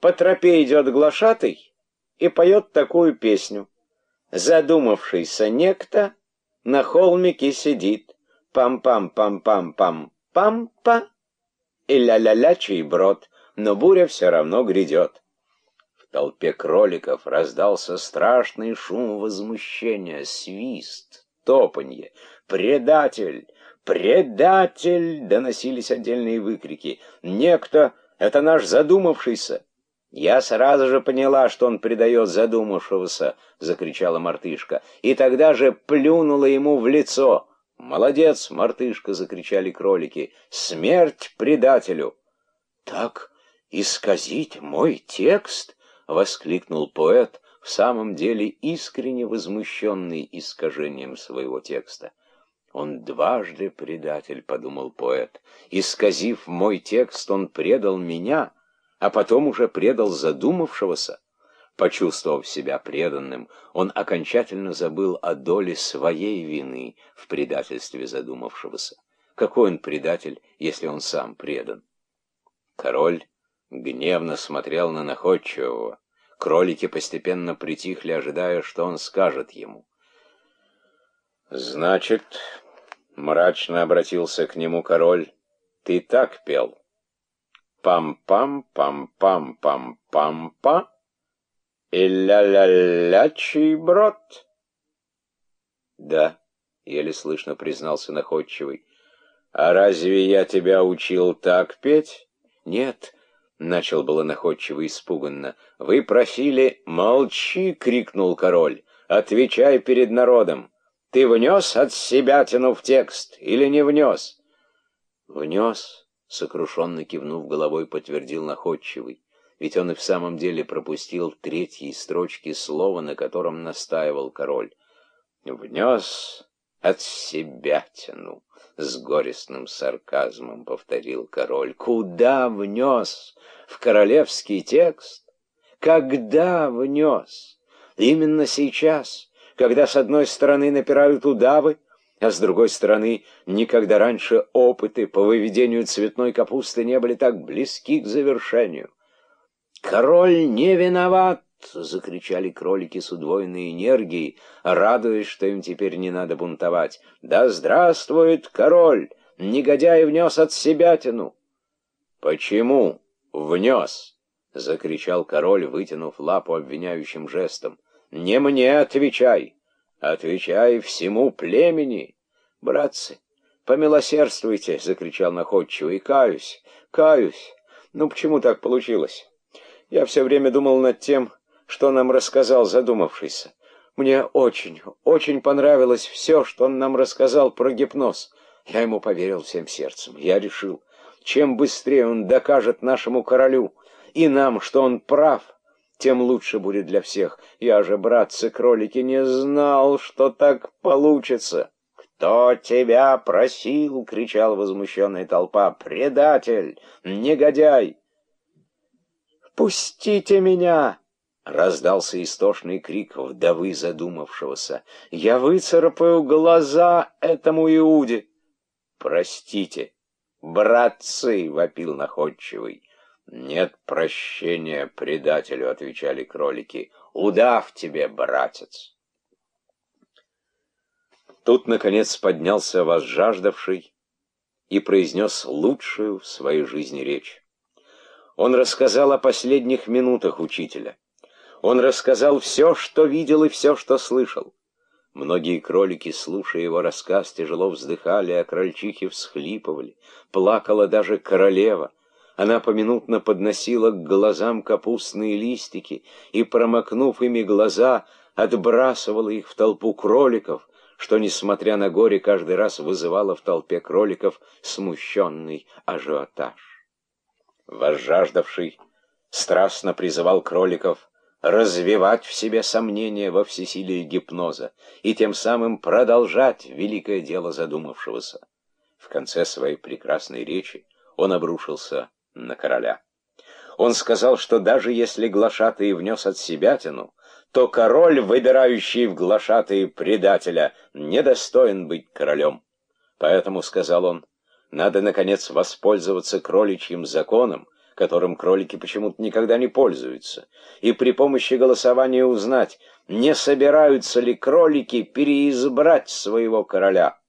по тропе идет глашатый и поет такую песню. Задумавшийся некто на холмике сидит. Пам-пам-пам-пам-пам-пам-па. И ля-ля-ля чей брод, но буря все равно грядет. В толпе кроликов раздался страшный шум возмущения, свист, топанье. «Предатель! Предатель!» — доносились отдельные выкрики. «Некто! Это наш задумавшийся!» «Я сразу же поняла, что он предает задумавшегося!» — закричала мартышка. И тогда же плюнула ему в лицо. «Молодец, мартышка!» — закричали кролики. «Смерть предателю!» «Так исказить мой текст?» — воскликнул поэт, в самом деле искренне возмущенный искажением своего текста. «Он дважды предатель», — подумал поэт. «Исказив мой текст, он предал меня, а потом уже предал задумавшегося». Почувствовав себя преданным, он окончательно забыл о доле своей вины в предательстве задумавшегося. Какой он предатель, если он сам предан? Король гневно смотрел на находчивого. Кролики постепенно притихли, ожидая, что он скажет ему. «Значит, — мрачно обратился к нему король, — ты так пел. Пам-пам-пам-пам-пам-пам-па и ля-ля-лячий брод». «Да», — еле слышно признался находчивый. «А разве я тебя учил так петь?» «Нет», Начал было находчиво испуганно. «Вы просили...» «Молчи!» — крикнул король. «Отвечай перед народом. Ты внес от себя тянув текст или не внес?» «Внес», — сокрушенно кивнув головой, подтвердил находчивый. Ведь он и в самом деле пропустил третьи строчки слова, на котором настаивал король. «Внес от себя тяну», — с горестным сарказмом повторил король. «Куда внес?» в королевский текст? Когда внес? Именно сейчас, когда с одной стороны напирают удавы, а с другой стороны, никогда раньше опыты по выведению цветной капусты не были так близки к завершению. «Король не виноват!» — закричали кролики с удвоенной энергией, радуясь, что им теперь не надо бунтовать. «Да здравствует король! Негодяй внес от себя тяну!» «Почему?» «Внес!» — закричал король, вытянув лапу обвиняющим жестом. «Не мне отвечай! Отвечай всему племени!» «Братцы, помилосердствуйте!» — закричал находчиво. «И каюсь, каюсь! Ну почему так получилось? Я все время думал над тем, что нам рассказал задумавшийся. Мне очень, очень понравилось все, что он нам рассказал про гипноз. Я ему поверил всем сердцем. Я решил, чем быстрее он докажет нашему королю и нам, что он прав, тем лучше будет для всех. Я же, братцы-кролики, не знал, что так получится. «Кто тебя просил?» — кричала возмущенная толпа. «Предатель! Негодяй!» «Пустите меня!» — раздался истошный крик вдовы задумавшегося. «Я выцарапаю глаза этому Иуде!» «Простите!» «Братцы!» — вопил находчивый. «Нет прощения предателю», — отвечали кролики. «Удав тебе, братец!» Тут, наконец, поднялся возжаждавший и произнес лучшую в своей жизни речь. Он рассказал о последних минутах учителя. Он рассказал все, что видел и все, что слышал. Многие кролики, слушая его рассказ, тяжело вздыхали, а крольчихи всхлипывали. Плакала даже королева. Она поминутно подносила к глазам капустные листики и, промокнув ими глаза, отбрасывала их в толпу кроликов, что, несмотря на горе, каждый раз вызывало в толпе кроликов смущенный ажиотаж. Возжаждавший страстно призывал кроликов развивать в себе сомнения во всесилии гипноза и тем самым продолжать великое дело задумавшегося. В конце своей прекрасной речи он обрушился на короля. Он сказал, что даже если глашатый внес от себя тяну, то король, выбирающий в глашатые предателя, недостоин быть королем. Поэтому, сказал он, надо, наконец, воспользоваться кроличьим законом, которым кролики почему-то никогда не пользуются, и при помощи голосования узнать, не собираются ли кролики переизбрать своего короля.